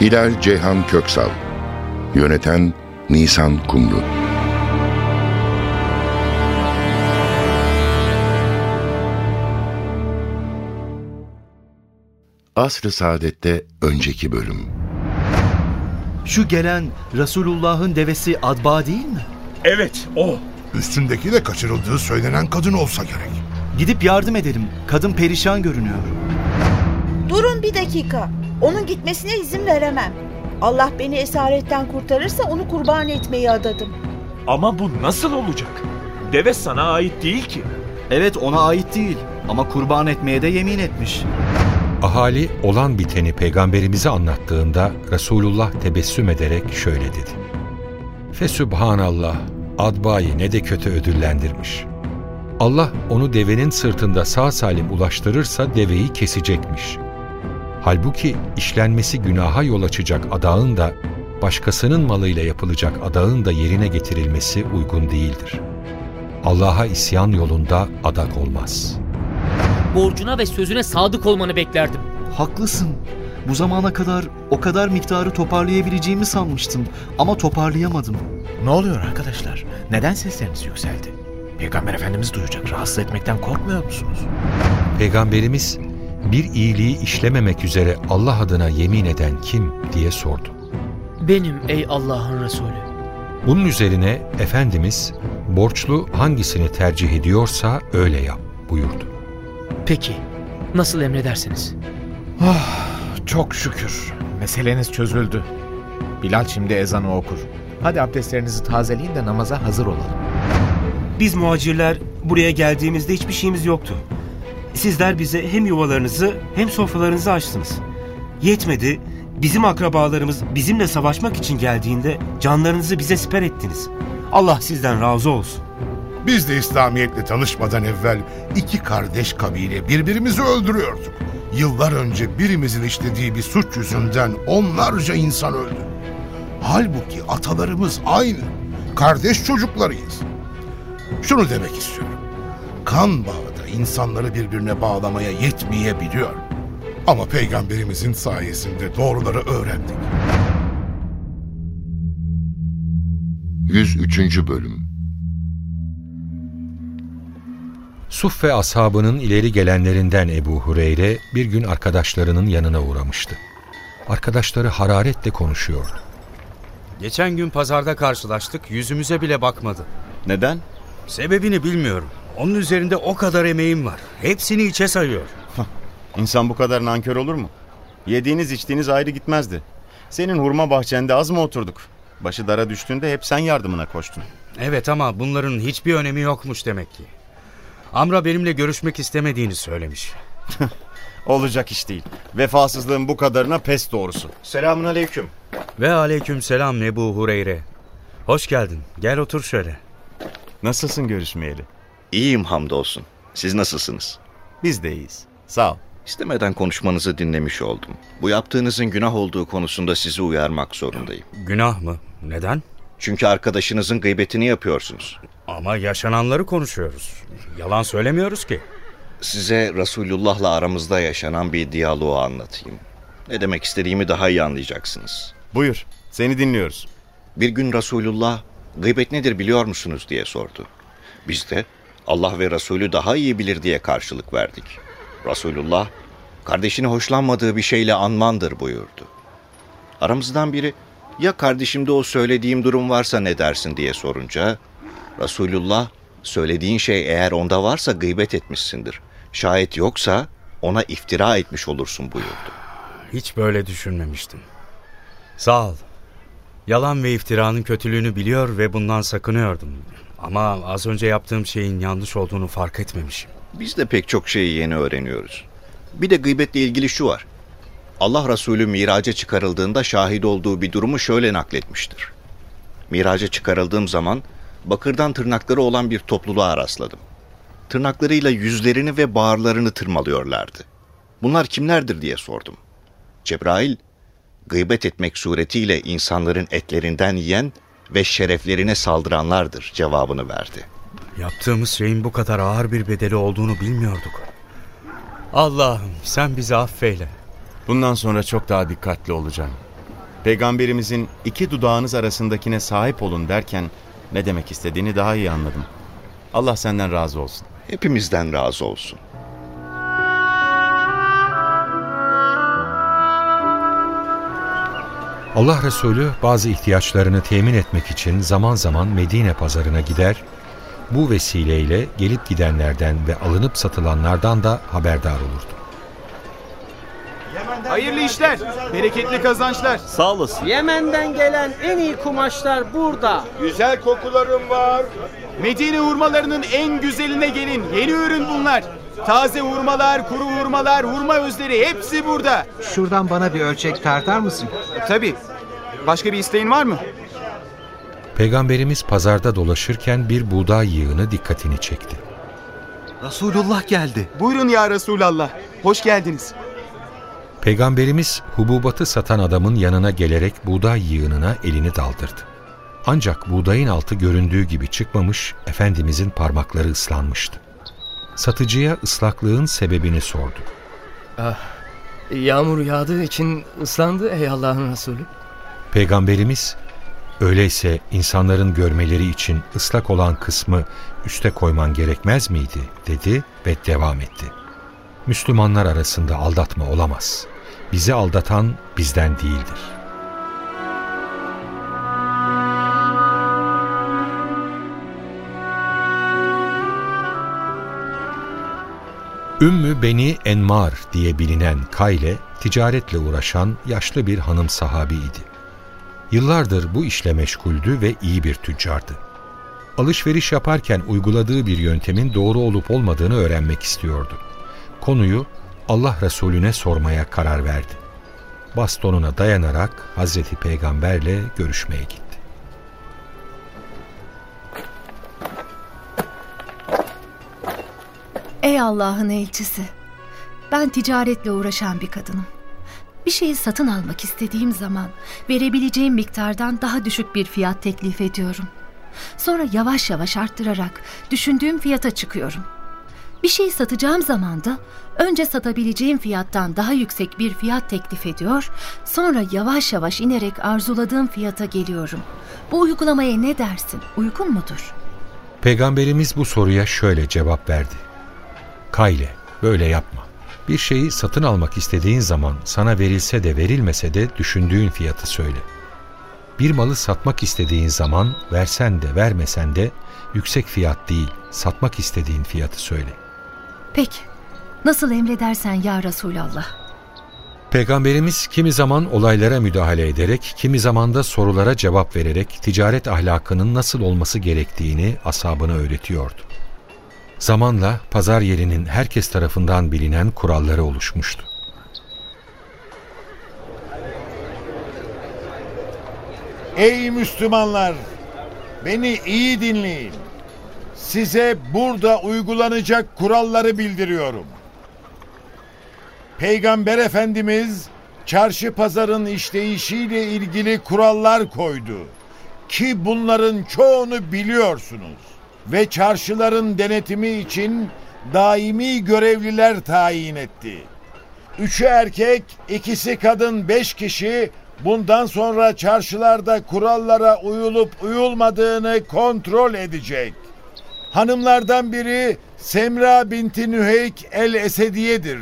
Hilal Ceyhan Köksal Yöneten Nisan Kumru Asr-ı Saadet'te önceki bölüm Şu gelen Resulullah'ın devesi Adba değil mi? Evet o. Üstündeki de kaçırıldığı söylenen kadın olsa gerek. Gidip yardım edelim. Kadın perişan görünüyor. Durun bir dakika. Onun gitmesine izin veremem. Allah beni esaretten kurtarırsa onu kurban etmeyi adadım. Ama bu nasıl olacak? Deve sana ait değil ki. Evet ona ait değil ama kurban etmeye de yemin etmiş. Ahali olan biteni peygamberimize anlattığında Resulullah tebessüm ederek şöyle dedi. Fesübhanallah, Adba'yı ne de kötü ödüllendirmiş. Allah onu devenin sırtında sağ salim ulaştırırsa deveyi kesecekmiş. Halbuki işlenmesi günaha yol açacak adağın da başkasının malıyla yapılacak adağın da yerine getirilmesi uygun değildir. Allah'a isyan yolunda adak olmaz.'' borcuna ve sözüne sadık olmanı beklerdim. Haklısın. Bu zamana kadar o kadar miktarı toparlayabileceğimi sanmıştım ama toparlayamadım. Ne oluyor arkadaşlar? Neden sesleriniz yükseldi? Peygamber Efendimiz duyacak. Rahatsız etmekten korkmuyor musunuz? Peygamberimiz bir iyiliği işlememek üzere Allah adına yemin eden kim diye sordu. Benim ey Allah'ın Resulü. Bunun üzerine Efendimiz borçlu hangisini tercih ediyorsa öyle yap buyurdu. Peki, nasıl emredersiniz? Oh, çok şükür. Meseleniz çözüldü. Bilal şimdi ezanı okur. Hadi abdestlerinizi tazeleyin de namaza hazır olalım. Biz muhacirler buraya geldiğimizde hiçbir şeyimiz yoktu. Sizler bize hem yuvalarınızı hem sofralarınızı açtınız. Yetmedi, bizim akrabalarımız bizimle savaşmak için geldiğinde canlarınızı bize siper ettiniz. Allah sizden razı olsun. Biz de İslamiyetle tanışmadan evvel iki kardeş kabile birbirimizi öldürüyorduk. Yıllar önce birimizin işlediği bir suç yüzünden onlarca insan öldü. Halbuki atalarımız aynı. Kardeş çocuklarıyız. Şunu demek istiyorum. Kan bağı insanları birbirine bağlamaya yetmeyebiliyor. Ama peygamberimizin sayesinde doğruları öğrendik. 103. Bölüm Suffe ashabının ileri gelenlerinden Ebu Hureyre bir gün arkadaşlarının yanına uğramıştı. Arkadaşları hararetle konuşuyordu. Geçen gün pazarda karşılaştık, yüzümüze bile bakmadı. Neden? Sebebini bilmiyorum. Onun üzerinde o kadar emeğim var. Hepsini içe sayıyor. İnsan bu kadar nankör olur mu? Yediğiniz içtiğiniz ayrı gitmezdi. Senin hurma bahçende az mı oturduk? Başı dara düştüğünde hep sen yardımına koştun. Evet ama bunların hiçbir önemi yokmuş demek ki. Amra benimle görüşmek istemediğini söylemiş. Olacak iş değil. Vefasızlığın bu kadarına pes doğrusu. Selamun aleyküm. Ve aleyküm selam Nebu Hureyre. Hoş geldin. Gel otur şöyle. Nasılsın görüşmeyeli? İyiyim hamdolsun. Siz nasılsınız? Biz de iyiyiz. Sağ ol. İstemeden konuşmanızı dinlemiş oldum. Bu yaptığınızın günah olduğu konusunda sizi uyarmak zorundayım. Günah mı? Neden? Çünkü arkadaşınızın gıybetini yapıyorsunuz. Ama yaşananları konuşuyoruz. Yalan söylemiyoruz ki. Size Resulullah'la aramızda yaşanan bir diyaloğu anlatayım. Ne demek istediğimi daha iyi anlayacaksınız. Buyur, seni dinliyoruz. Bir gün Resulullah, gıybet nedir biliyor musunuz diye sordu. Biz de Allah ve Resulü daha iyi bilir diye karşılık verdik. Resulullah, kardeşini hoşlanmadığı bir şeyle anmandır buyurdu. Aramızdan biri, ya kardeşimde o söylediğim durum varsa ne dersin diye sorunca, Resulullah, söylediğin şey eğer onda varsa gıybet etmişsindir. Şayet yoksa ona iftira etmiş olursun buyurdu. Hiç böyle düşünmemiştim. Sağ ol. Yalan ve iftiranın kötülüğünü biliyor ve bundan sakınıyordum. Ama az önce yaptığım şeyin yanlış olduğunu fark etmemişim. Biz de pek çok şeyi yeni öğreniyoruz. Bir de gıybetle ilgili şu var. Allah Resulü miraca çıkarıldığında şahit olduğu bir durumu şöyle nakletmiştir. Miraca çıkarıldığım zaman bakırdan tırnakları olan bir topluluğa rastladım. Tırnaklarıyla yüzlerini ve bağırlarını tırmalıyorlardı. Bunlar kimlerdir diye sordum. Cebrail, gıybet etmek suretiyle insanların etlerinden yiyen ve şereflerine saldıranlardır cevabını verdi. Yaptığımız şeyin bu kadar ağır bir bedeli olduğunu bilmiyorduk. Allah'ım sen bizi affeyle. Bundan sonra çok daha dikkatli olacağım. Peygamberimizin iki dudağınız arasındakine sahip olun derken ne demek istediğini daha iyi anladım. Allah senden razı olsun. Hepimizden razı olsun. Allah Resulü bazı ihtiyaçlarını temin etmek için zaman zaman Medine pazarına gider, bu vesileyle gelip gidenlerden ve alınıp satılanlardan da haberdar olurdu. Hayırlı işler, bereketli kazançlar. Sağ olasın. Yemen'den gelen en iyi kumaşlar burada. Güzel kokularım var. Medine hurmalarının en güzeline gelin. Yeni ürün bunlar. Taze hurmalar, kuru hurmalar, hurma özleri hepsi burada. Şuradan bana bir ölçek tartar mısın? Tabii. Başka bir isteğin var mı? Peygamberimiz pazarda dolaşırken bir buğday yığını dikkatini çekti. Resulullah geldi. Buyurun ya Resulallah. Hoş geldiniz. Peygamberimiz hububatı satan adamın yanına gelerek buğday yığınına elini daldırdı. Ancak buğdayın altı göründüğü gibi çıkmamış, Efendimizin parmakları ıslanmıştı. Satıcıya ıslaklığın sebebini sordu. Ah, yağmur yağdığı için ıslandı ey Allah'ın Resulü. Peygamberimiz, öyleyse insanların görmeleri için ıslak olan kısmı üste koyman gerekmez miydi dedi ve devam etti. Müslümanlar arasında aldatma olamaz. Bizi aldatan bizden değildir. Ümmü Beni Enmar diye bilinen Kayle, ticaretle uğraşan yaşlı bir hanım sahabiydi. Yıllardır bu işle meşguldü ve iyi bir tüccardı. Alışveriş yaparken uyguladığı bir yöntemin doğru olup olmadığını öğrenmek istiyordu. Konuyu Allah Resulüne sormaya karar verdi. Bastonuna dayanarak Hazreti Peygamberle görüşmeye gitti. Ey Allah'ın elçisi! Ben ticaretle uğraşan bir kadınım. Bir şeyi satın almak istediğim zaman verebileceğim miktardan daha düşük bir fiyat teklif ediyorum. Sonra yavaş yavaş arttırarak düşündüğüm fiyata çıkıyorum. Bir şeyi satacağım zaman da önce satabileceğim fiyattan daha yüksek bir fiyat teklif ediyor, sonra yavaş yavaş inerek arzuladığım fiyata geliyorum. Bu uygulamaya ne dersin? Uygun mudur? Peygamberimiz bu soruya şöyle cevap verdi. Kayle, böyle yapma. Bir şeyi satın almak istediğin zaman sana verilse de verilmese de düşündüğün fiyatı söyle. Bir malı satmak istediğin zaman versen de vermesen de yüksek fiyat değil, satmak istediğin fiyatı söyle. Peki, nasıl emredersen ya Resulallah. Peygamberimiz kimi zaman olaylara müdahale ederek, kimi zaman da sorulara cevap vererek ticaret ahlakının nasıl olması gerektiğini asabına öğretiyordu. Zamanla pazar yerinin herkes tarafından bilinen kuralları oluşmuştu. Ey Müslümanlar! Beni iyi dinleyin. Size burada uygulanacak kuralları bildiriyorum. Peygamber Efendimiz çarşı pazarın işleyişiyle ilgili kurallar koydu. Ki bunların çoğunu biliyorsunuz. Ve çarşıların denetimi için daimi görevliler tayin etti. Üçü erkek, ikisi kadın beş kişi bundan sonra çarşılarda kurallara uyulup uyulmadığını kontrol edecek. Hanımlardan biri Semra binti Nüheyk el Esediye'dir.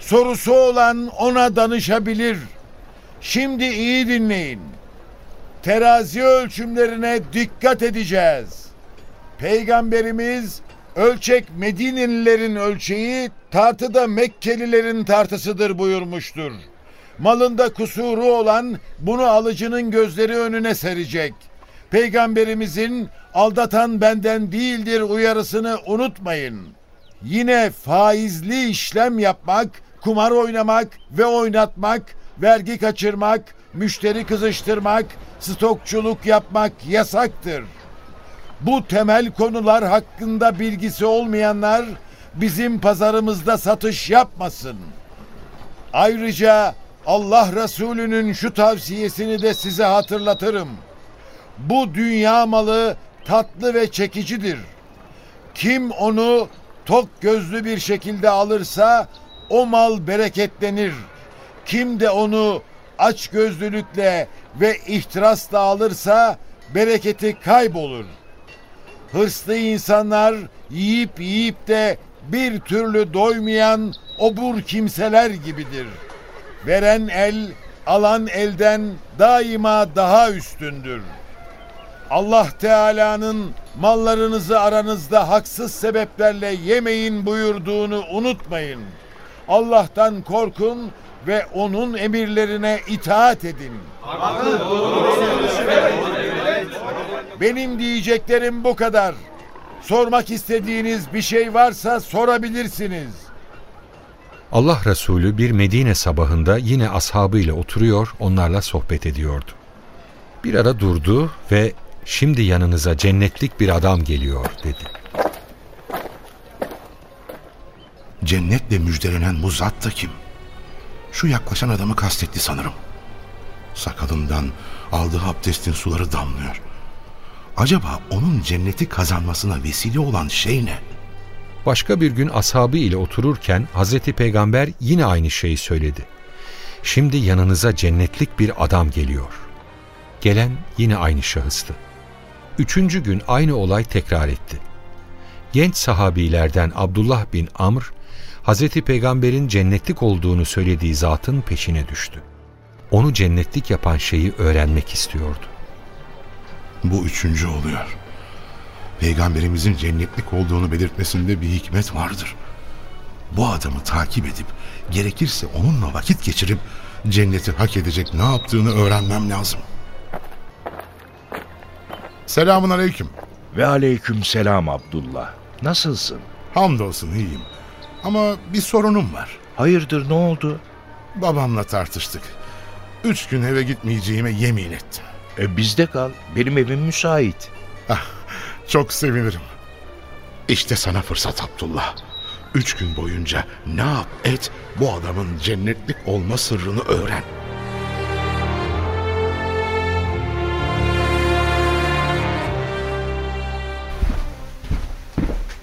Sorusu olan ona danışabilir. Şimdi iyi dinleyin. Terazi ölçümlerine dikkat edeceğiz. Peygamberimiz ölçek Medinelilerin ölçeği, tartıda Mekkelilerin tartısıdır buyurmuştur. Malında kusuru olan bunu alıcının gözleri önüne serecek. Peygamberimizin aldatan benden değildir uyarısını unutmayın. Yine faizli işlem yapmak kumar oynamak ve oynatmak, vergi kaçırmak, müşteri kızıştırmak, stokçuluk yapmak yasaktır. Bu temel konular hakkında bilgisi olmayanlar bizim pazarımızda satış yapmasın. Ayrıca Allah Resulü'nün şu tavsiyesini de size hatırlatırım. Bu dünya malı tatlı ve çekicidir. Kim onu tok gözlü bir şekilde alırsa o mal bereketlenir. Kim de onu aç gözlülükle ve ihtirasla alırsa bereketi kaybolur. Hırslı insanlar yiyip yiyip de bir türlü doymayan obur kimseler gibidir. Veren el, alan elden daima daha üstündür. Allah Teala'nın mallarınızı aranızda haksız sebeplerle yemeyin buyurduğunu unutmayın. Allah'tan korkun ve onun emirlerine itaat edin. Benim diyeceklerim bu kadar. Sormak istediğiniz bir şey varsa sorabilirsiniz. Allah Resulü bir Medine sabahında yine ashabıyla oturuyor, onlarla sohbet ediyordu. Bir ara durdu ve şimdi yanınıza cennetlik bir adam geliyor dedi. Cennetle müjdelenen bu zat da kim? Şu yaklaşan adamı kastetti sanırım. Sakalından aldığı abdestin suları damlıyor. Acaba onun cenneti kazanmasına vesile olan şey ne? Başka bir gün ashabı ile otururken Hazreti Peygamber yine aynı şeyi söyledi. Şimdi yanınıza cennetlik bir adam geliyor. Gelen yine aynı şahıstı. Üçüncü gün aynı olay tekrar etti. Genç sahabilerden Abdullah bin Amr, Hazreti Peygamber'in cennetlik olduğunu söylediği zatın peşine düştü. Onu cennetlik yapan şeyi öğrenmek istiyordu. Bu üçüncü oluyor. Peygamberimizin cennetlik olduğunu belirtmesinde bir hikmet vardır. Bu adamı takip edip gerekirse onunla vakit geçirip cenneti hak edecek ne yaptığını öğrenmem lazım. Selamun aleyküm. Ve aleyküm selam Abdullah. Nasılsın? Hamdolsun iyiyim. Ama bir sorunum var. Hayırdır ne oldu? Babamla tartıştık. Üç gün eve gitmeyeceğime yemin ettim. E bizde kal. Benim evim müsait. Ah, çok sevinirim. İşte sana fırsat Abdullah. Üç gün boyunca ne yap et bu adamın cennetlik olma sırrını öğren.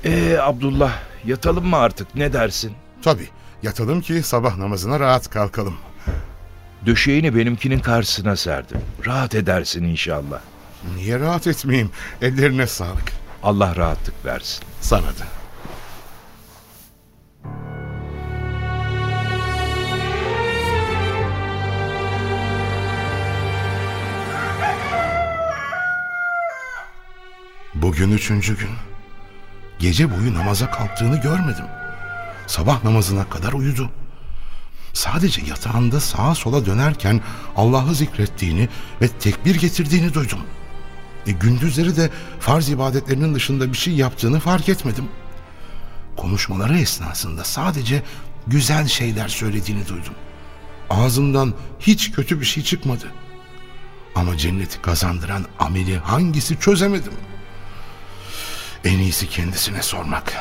Ee Abdullah yatalım mı artık ne dersin? Tabii yatalım ki sabah namazına rahat kalkalım. Döşeğini benimkinin karşısına serdim. Rahat edersin inşallah. Niye rahat etmeyeyim? Ellerine sağlık. Allah rahatlık versin. Sana da. Bugün üçüncü gün. Gece boyu namaza kalktığını görmedim. Sabah namazına kadar uyudu. Sadece yatağında sağa sola dönerken Allah'ı zikrettiğini ve tekbir getirdiğini duydum. E, gündüzleri de farz ibadetlerinin dışında bir şey yaptığını fark etmedim. Konuşmaları esnasında sadece güzel şeyler söylediğini duydum. Ağzından hiç kötü bir şey çıkmadı. Ama cenneti kazandıran ameli hangisi çözemedim. En iyisi kendisine sormak.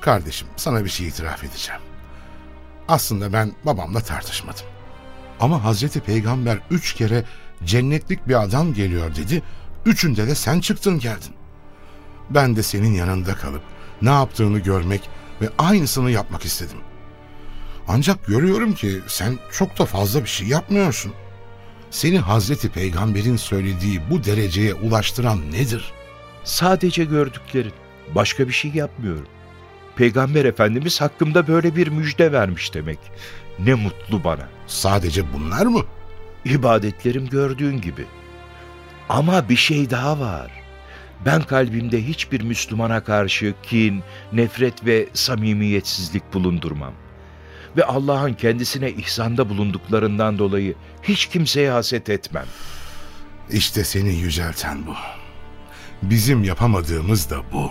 Kardeşim sana bir şey itiraf edeceğim. Aslında ben babamla tartışmadım. Ama Hazreti Peygamber üç kere cennetlik bir adam geliyor dedi. Üçünde de sen çıktın geldin. Ben de senin yanında kalıp ne yaptığını görmek ve aynısını yapmak istedim. Ancak görüyorum ki sen çok da fazla bir şey yapmıyorsun. Seni Hazreti Peygamber'in söylediği bu dereceye ulaştıran nedir? Sadece gördüklerin. Başka bir şey yapmıyorum. Peygamber Efendimiz hakkımda böyle bir müjde vermiş demek. Ne mutlu bana. Sadece bunlar mı? İbadetlerim gördüğün gibi. Ama bir şey daha var. Ben kalbimde hiçbir Müslümana karşı kin, nefret ve samimiyetsizlik bulundurmam. Ve Allah'ın kendisine ihsanda bulunduklarından dolayı hiç kimseye haset etmem. İşte seni yücelten bu. Bizim yapamadığımız da bu.